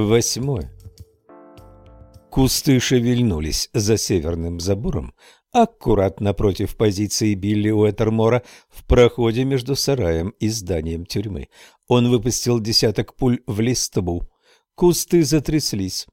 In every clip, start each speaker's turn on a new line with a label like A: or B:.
A: Восьмое. Кусты шевельнулись за северным забором, аккурат напротив позиции Билли Уэттермора в проходе между сараем и зданием тюрьмы. Он выпустил десяток пуль в листву. Кусты затряслись.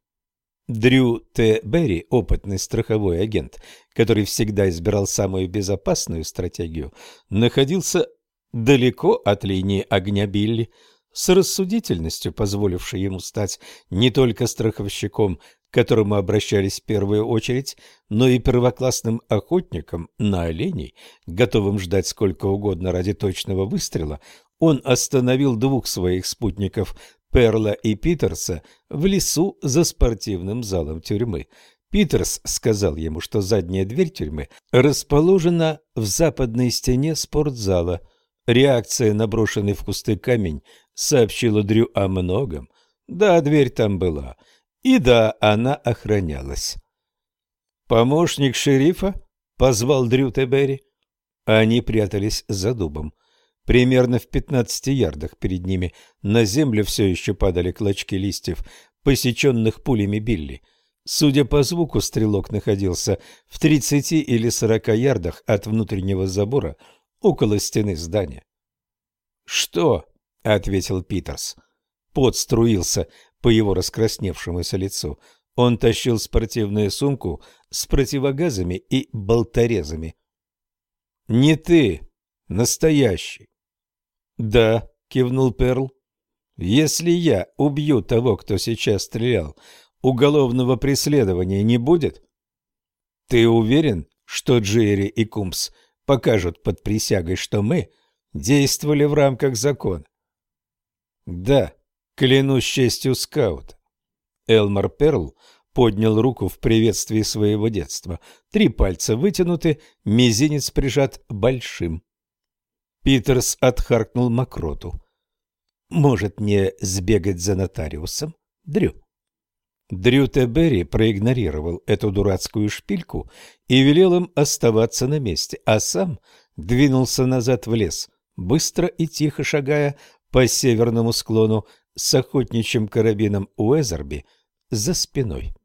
A: Дрю Т. Берри, опытный страховой агент, который всегда избирал самую безопасную стратегию, находился далеко от линии огня Билли с рассудительностью, позволившей ему стать не только страховщиком, к которому обращались в первую очередь, но и первоклассным охотником на оленей, готовым ждать сколько угодно ради точного выстрела, он остановил двух своих спутников, Перла и Питерса, в лесу за спортивным залом тюрьмы. Питерс сказал ему, что задняя дверь тюрьмы расположена в западной стене спортзала. Реакция на брошенный в кусты камень сообщила Дрю о многом. Да, дверь там была. И да, она охранялась. «Помощник шерифа?» — позвал Дрю Тебери. Они прятались за дубом. Примерно в пятнадцати ярдах перед ними на землю все еще падали клочки листьев, посеченных пулями Билли. Судя по звуку, стрелок находился в тридцати или сорока ярдах от внутреннего забора около стены здания. «Что?» — ответил Питерс. Пот струился по его раскрасневшемуся лицу. Он тащил спортивную сумку с противогазами и болторезами. «Не ты, настоящий!» «Да», — кивнул Перл. «Если я убью того, кто сейчас стрелял, уголовного преследования не будет?» «Ты уверен, что Джерри и Кумс покажут под присягой, что мы действовали в рамках закона?» Да, клянусь честью скаута. Элмар Перл поднял руку в приветствии своего детства. Три пальца вытянуты, мизинец прижат большим. Питерс отхаркнул мокроту. «Может, мне сбегать за нотариусом, Дрю?» Дрю Тебери проигнорировал эту дурацкую шпильку и велел им оставаться на месте, а сам двинулся назад в лес, быстро и тихо шагая по северному склону с охотничьим карабином Уэзерби за спиной.